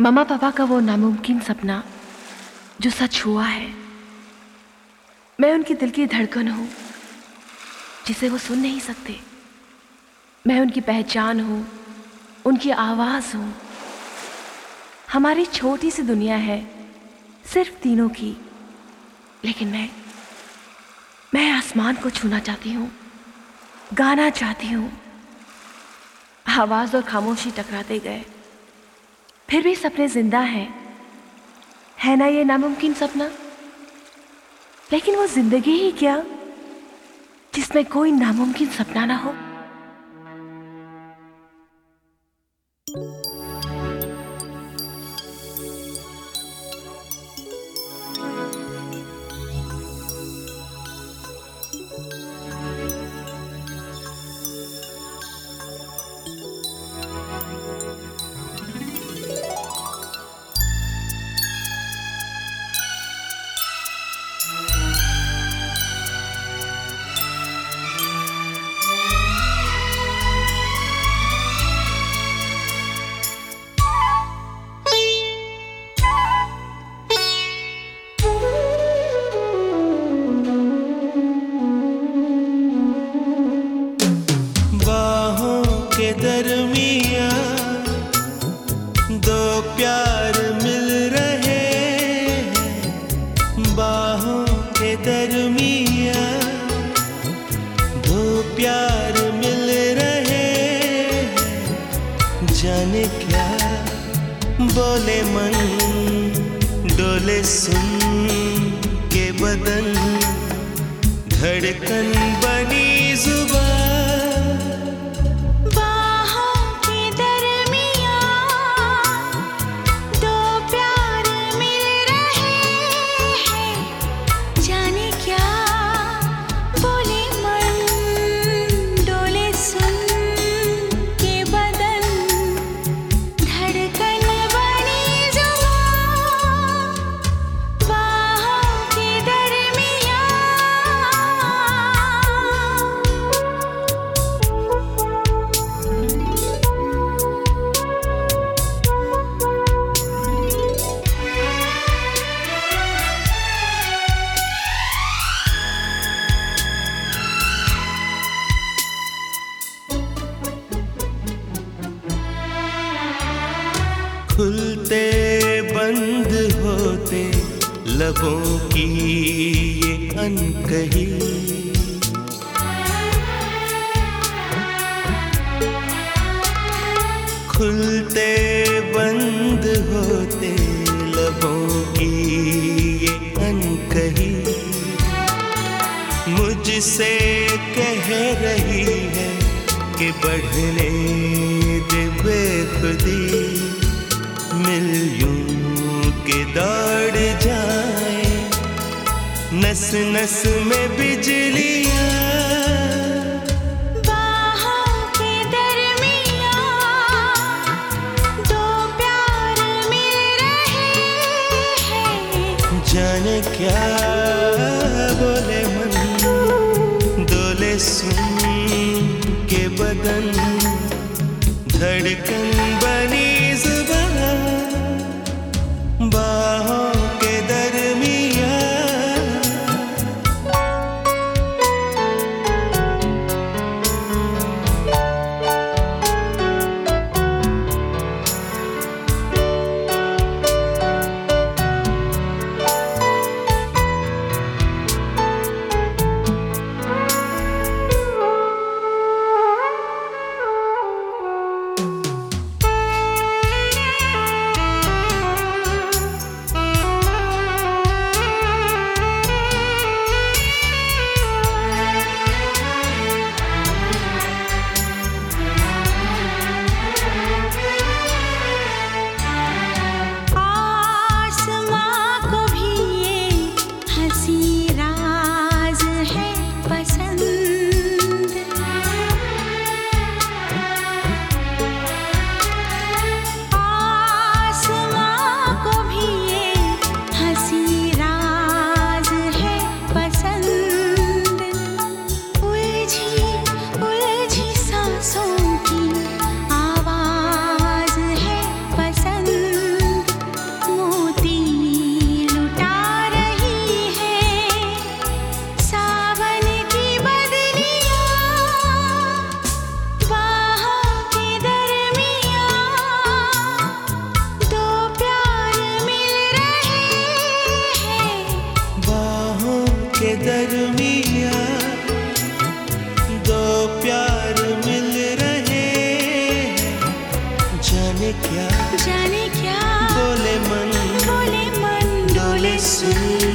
Mama पापा का वो नामुमकिन सपना, जो सच हुआ है, मैं उनकी दिल की धड़कन हूँ, जिसे वो सुन नहीं सकते। मैं उनकी पहचान हूँ, उनकी आवाज़ हूँ। हमारी छोटी सी दुनिया है, सिर्फ़ तीनों की, लेकिन मैं मैं आसमान को छूना चाहती हूँ, गाना चाहती हूँ। आवाज़ और खामोशी टकराते गए। फिर भी सपने ज़िंदा हैं। है ना ये नामुमकिन सपना? लेकिन वो ज़िंदगी ही क्या? जिसमें कोई नामुमकिन सपना ना हो। दो प्यार मिल रहे बाहों के दो प्यार मिल रहे जाने क्या बोले मन, डोले सुन के बदन, धड़कन बनी खुलते, बंद होते, लबों की ये अनकही। खुलते, बंद होते, लबों की ये अनकही। मुझसे कह रही है कि बढ़ने दे बेखुदी। के दौड़ जाए। नस नस में बिजलियाँ। हैं। जाने क्या बोले मन डोले सुन के बदन धड़कन बनी जाने